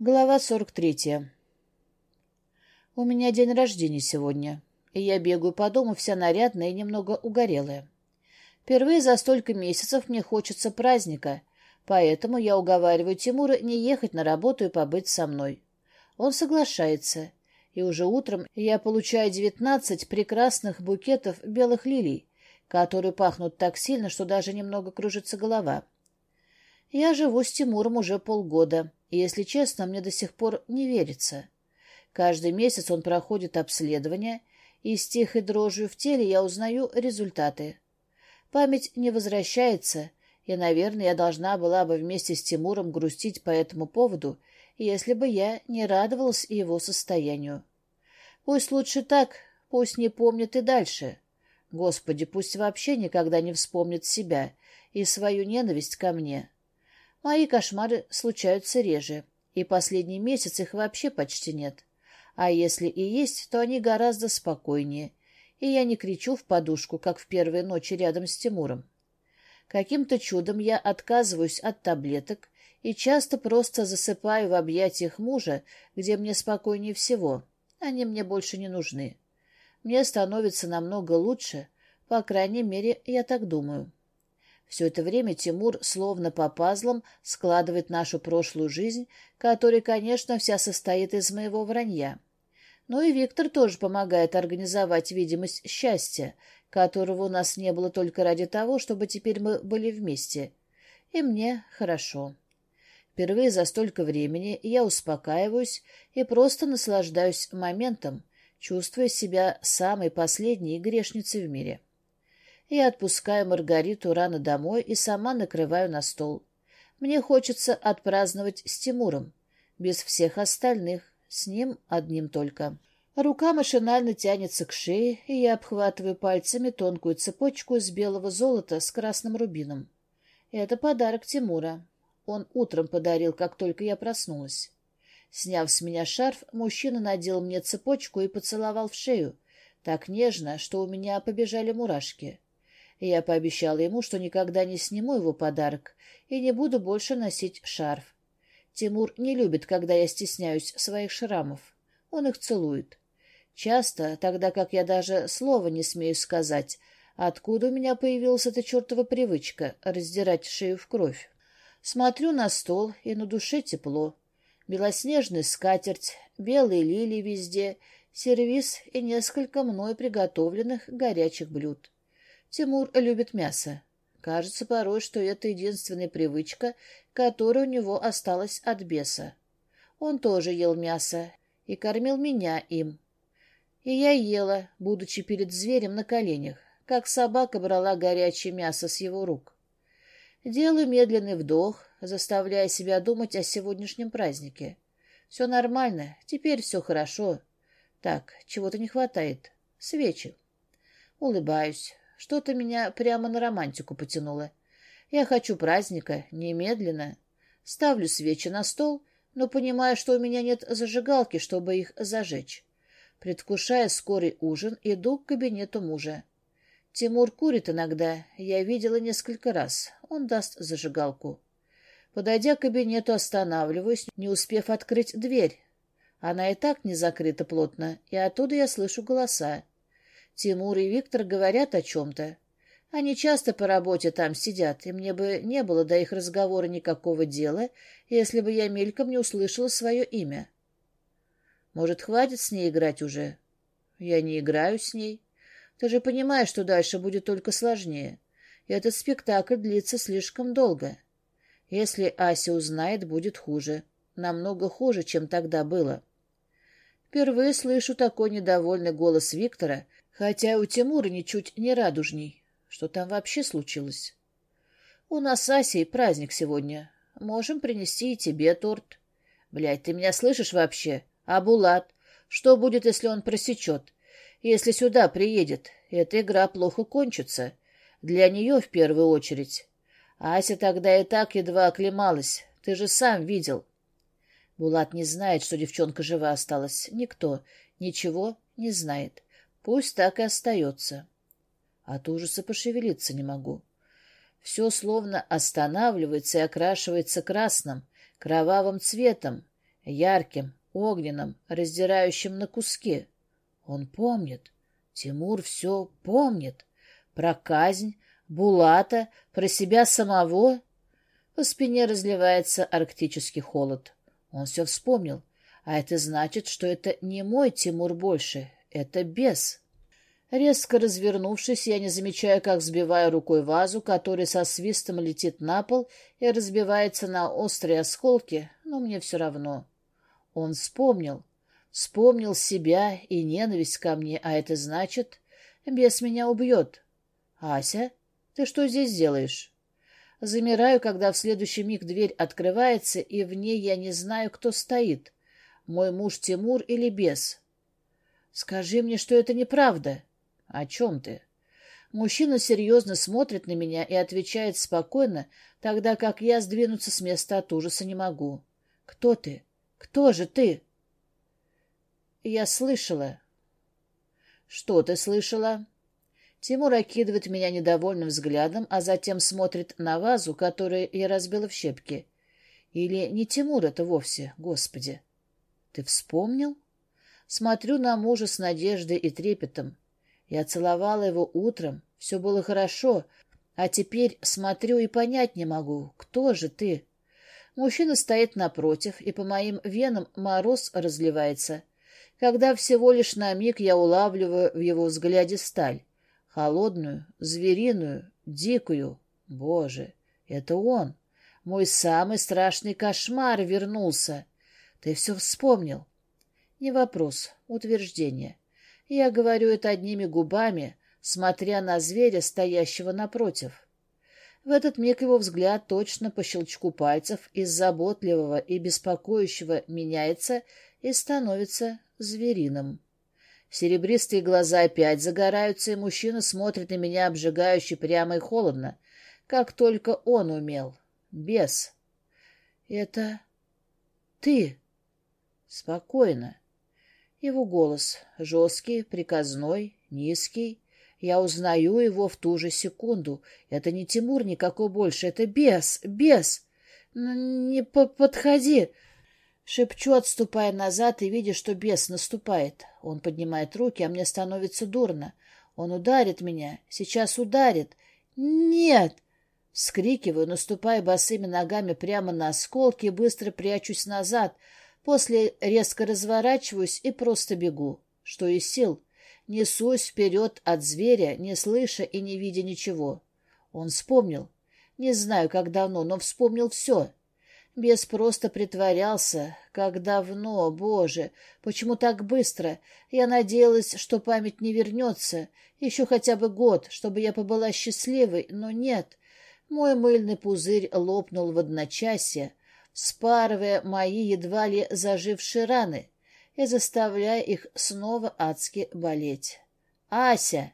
Глава 43. У меня день рождения сегодня, и я бегаю по дому вся нарядная и немного угорелая. Впервые за столько месяцев мне хочется праздника, поэтому я уговариваю Тимура не ехать на работу и побыть со мной. Он соглашается, и уже утром я получаю девятнадцать прекрасных букетов белых лилий, которые пахнут так сильно, что даже немного кружится голова. Я живу с Тимуром уже полгода, и, если честно, мне до сих пор не верится. Каждый месяц он проходит обследование, и с тихой дрожью в теле я узнаю результаты. Память не возвращается, и, наверное, я должна была бы вместе с Тимуром грустить по этому поводу, если бы я не радовалась его состоянию. Пусть лучше так, пусть не помнит и дальше. Господи, пусть вообще никогда не вспомнит себя и свою ненависть ко мне. Мои кошмары случаются реже, и последний месяц их вообще почти нет. А если и есть, то они гораздо спокойнее, и я не кричу в подушку, как в первые ночи рядом с Тимуром. Каким-то чудом я отказываюсь от таблеток и часто просто засыпаю в объятиях мужа, где мне спокойнее всего. Они мне больше не нужны. Мне становится намного лучше, по крайней мере, я так думаю. Все это время Тимур, словно по пазлам, складывает нашу прошлую жизнь, которая, конечно, вся состоит из моего вранья. Но и Виктор тоже помогает организовать видимость счастья, которого у нас не было только ради того, чтобы теперь мы были вместе. И мне хорошо. Впервые за столько времени я успокаиваюсь и просто наслаждаюсь моментом, чувствуя себя самой последней грешницей в мире. Я отпускаю Маргариту рано домой и сама накрываю на стол. Мне хочется отпраздновать с Тимуром, без всех остальных, с ним одним только. Рука машинально тянется к шее, и я обхватываю пальцами тонкую цепочку из белого золота с красным рубином. Это подарок Тимура. Он утром подарил, как только я проснулась. Сняв с меня шарф, мужчина надел мне цепочку и поцеловал в шею, так нежно, что у меня побежали мурашки. Я пообещала ему, что никогда не сниму его подарок и не буду больше носить шарф. Тимур не любит, когда я стесняюсь своих шрамов. Он их целует. Часто, тогда как я даже слова не смею сказать, откуда у меня появилась эта чертова привычка раздирать шею в кровь. Смотрю на стол, и на душе тепло. Белоснежная скатерть, белые лилии везде, сервиз и несколько мной приготовленных горячих блюд. Тимур любит мясо. Кажется порой, что это единственная привычка, которая у него осталась от беса. Он тоже ел мясо и кормил меня им. И я ела, будучи перед зверем на коленях, как собака брала горячее мясо с его рук. Делаю медленный вдох, заставляя себя думать о сегодняшнем празднике. Все нормально, теперь все хорошо. Так, чего-то не хватает. Свечи. Улыбаюсь. Что-то меня прямо на романтику потянуло. Я хочу праздника, немедленно. Ставлю свечи на стол, но понимаю, что у меня нет зажигалки, чтобы их зажечь. Предвкушая скорый ужин, иду к кабинету мужа. Тимур курит иногда, я видела несколько раз. Он даст зажигалку. Подойдя к кабинету, останавливаюсь, не успев открыть дверь. Она и так не закрыта плотно, и оттуда я слышу голоса. Тимур и Виктор говорят о чем-то. Они часто по работе там сидят, и мне бы не было до их разговора никакого дела, если бы я мельком не услышала свое имя. Может, хватит с ней играть уже? Я не играю с ней. Ты же понимаешь, что дальше будет только сложнее. И этот спектакль длится слишком долго. Если Ася узнает, будет хуже. Намного хуже, чем тогда было. Впервые слышу такой недовольный голос Виктора — Хотя у Тимура ничуть не радужней. Что там вообще случилось? У нас Асей праздник сегодня. Можем принести и тебе торт. Блядь, ты меня слышишь вообще? А Булат? Что будет, если он просечет? Если сюда приедет, эта игра плохо кончится. Для нее в первую очередь. Ася тогда и так едва оклемалась. Ты же сам видел. Булат не знает, что девчонка жива осталась. Никто. Ничего не знает. Пусть так и остается. От ужаса пошевелиться не могу. Все словно останавливается и окрашивается красным, кровавым цветом. ярким, огненным, раздирающим на куски. Он помнит. Тимур все помнит. Про казнь, Булата, про себя самого. По спине разливается арктический холод. Он все вспомнил. А это значит, что это не мой Тимур больше. Это бес. Резко развернувшись, я не замечаю, как сбиваю рукой вазу, который со свистом летит на пол и разбивается на острые осколки, но мне все равно. Он вспомнил. Вспомнил себя и ненависть ко мне, а это значит, бес меня убьет. «Ася, ты что здесь делаешь?» Замираю, когда в следующий миг дверь открывается, и в ней я не знаю, кто стоит. Мой муж Тимур или бес. «Скажи мне, что это неправда». «О чем ты?» Мужчина серьезно смотрит на меня и отвечает спокойно, тогда как я сдвинуться с места от ужаса не могу. «Кто ты? Кто же ты?» «Я слышала». «Что ты слышала?» Тимур окидывает меня недовольным взглядом, а затем смотрит на вазу, которую я разбила в щепки. Или не Тимур это вовсе, господи. «Ты вспомнил?» Смотрю на мужа с надеждой и трепетом. Я целовала его утром, все было хорошо, а теперь смотрю и понять не могу, кто же ты? Мужчина стоит напротив, и по моим венам мороз разливается, когда всего лишь на миг я улавливаю в его взгляде сталь. Холодную, звериную, дикую. Боже, это он! Мой самый страшный кошмар вернулся. Ты все вспомнил. Не вопрос, утверждение. Я говорю это одними губами, смотря на зверя, стоящего напротив. В этот миг его взгляд точно по щелчку пальцев из заботливого и беспокоящего меняется и становится звериным. Серебристые глаза опять загораются, и мужчина смотрит на меня обжигающе прямо и холодно, как только он умел. Бес. Это ты. Спокойно. Его голос жесткий, приказной, низкий. Я узнаю его в ту же секунду. Это не Тимур никакой больше, это бес, бес. Не подходи. Шепчу, отступая назад и видя, что бес наступает. Он поднимает руки, а мне становится дурно. Он ударит меня, сейчас ударит. Нет! Вскрикиваю, наступая босыми ногами прямо на осколки быстро прячусь назад — После резко разворачиваюсь и просто бегу. Что из сил. Несусь вперед от зверя, не слыша и не видя ничего. Он вспомнил. Не знаю, как давно, но вспомнил все. Бес просто притворялся. Как давно, боже, почему так быстро? Я надеялась, что память не вернется. Еще хотя бы год, чтобы я побыла счастливой, но нет. Мой мыльный пузырь лопнул в одночасье, спарывая мои едва ли зажившие раны и заставляя их снова адски болеть. «Ася!»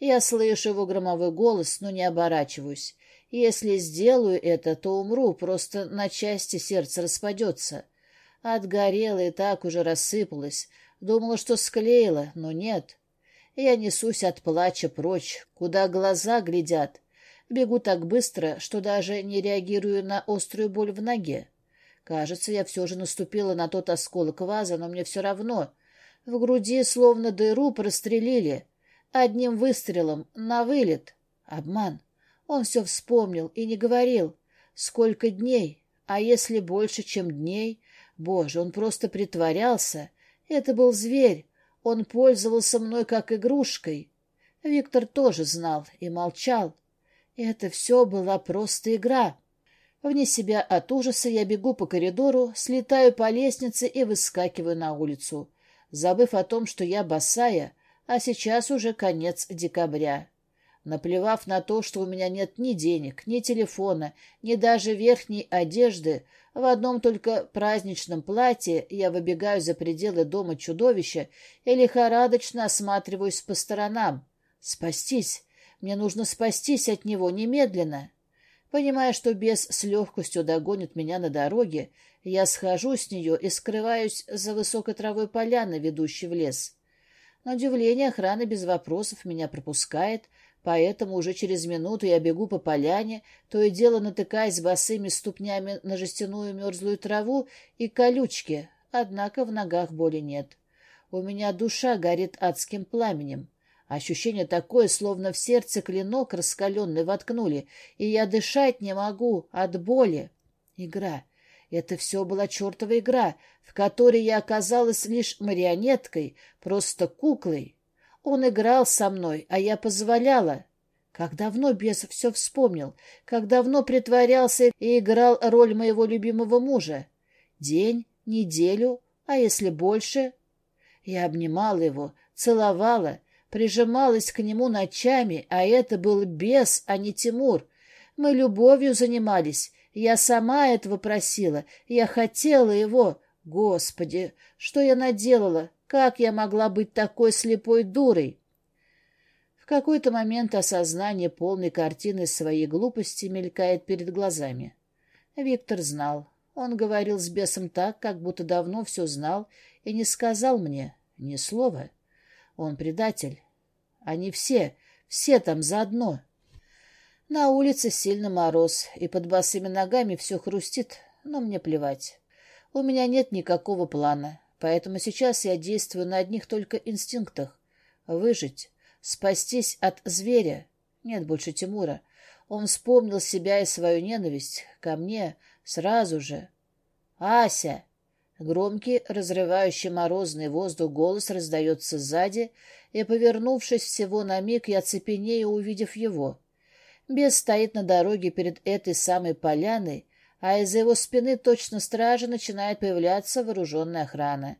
Я слышу его громовой голос, но не оборачиваюсь. Если сделаю это, то умру, просто на части сердце распадется. Отгорело и так уже рассыпалось. Думала, что склеила, но нет. Я несусь от плача прочь, куда глаза глядят, Бегу так быстро, что даже не реагирую на острую боль в ноге. Кажется, я все же наступила на тот осколок ваза, но мне все равно. В груди словно дыру прострелили. Одним выстрелом, на вылет. Обман. Он все вспомнил и не говорил. Сколько дней? А если больше, чем дней? Боже, он просто притворялся. Это был зверь. Он пользовался мной как игрушкой. Виктор тоже знал и молчал. Это все была просто игра. Вне себя от ужаса я бегу по коридору, слетаю по лестнице и выскакиваю на улицу, забыв о том, что я босая, а сейчас уже конец декабря. Наплевав на то, что у меня нет ни денег, ни телефона, ни даже верхней одежды, в одном только праздничном платье я выбегаю за пределы дома чудовища и лихорадочно осматриваюсь по сторонам. Спастись! Мне нужно спастись от него немедленно. Понимая, что бес с легкостью догонит меня на дороге, я схожу с нее и скрываюсь за высокой травой поляны, ведущей в лес. На удивление охрана без вопросов меня пропускает, Поэтому уже через минуту я бегу по поляне, то и дело натыкаясь босыми ступнями на жестяную мерзлую траву и колючки, однако в ногах боли нет. У меня душа горит адским пламенем. Ощущение такое, словно в сердце клинок раскаленный воткнули, и я дышать не могу от боли. Игра. Это все была чертова игра, в которой я оказалась лишь марионеткой, просто куклой. Он играл со мной, а я позволяла. Как давно бес все вспомнил, как давно притворялся и играл роль моего любимого мужа. День, неделю, а если больше? Я обнимала его, целовала, прижималась к нему ночами, а это был бес, а не Тимур. Мы любовью занимались, я сама этого просила, я хотела его. Господи, что я наделала? Как я могла быть такой слепой дурой? В какой-то момент осознание полной картины своей глупости мелькает перед глазами. Виктор знал. Он говорил с бесом так, как будто давно все знал, и не сказал мне ни слова. Он предатель. Они все, все там заодно. На улице сильно мороз, и под босыми ногами все хрустит, но мне плевать. У меня нет никакого плана, поэтому сейчас я действую на одних только инстинктах. Выжить, спастись от зверя. Нет больше Тимура. Он вспомнил себя и свою ненависть ко мне сразу же. «Ася!» Громкий, разрывающий морозный воздух голос раздается сзади, и, повернувшись всего на миг, я цепенею, увидев его. Бес стоит на дороге перед этой самой поляной, а из-за его спины точно стражи начинает появляться вооруженная охрана.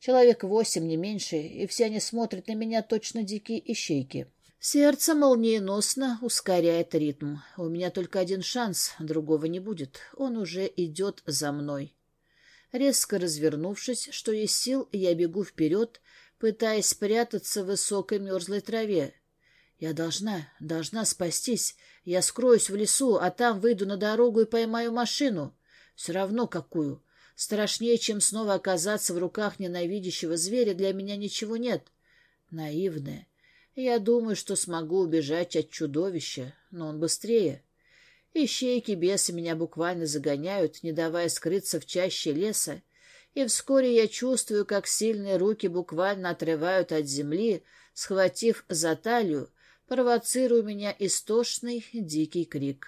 Человек восемь, не меньше, и все они смотрят на меня точно дикие ищейки. Сердце молниеносно ускоряет ритм. У меня только один шанс, другого не будет. Он уже идет за мной. Резко развернувшись, что есть сил, я бегу вперед, пытаясь спрятаться в высокой мерзлой траве. Я должна, должна спастись. Я скроюсь в лесу, а там выйду на дорогу и поймаю машину. Все равно какую. Страшнее, чем снова оказаться в руках ненавидящего зверя, для меня ничего нет. Наивная. Я думаю, что смогу убежать от чудовища, но он быстрее. Ищейки бесы меня буквально загоняют, не давая скрыться в чаще леса, и вскоре я чувствую, как сильные руки буквально отрывают от земли, схватив за талию, провоцируя меня истошный дикий крик.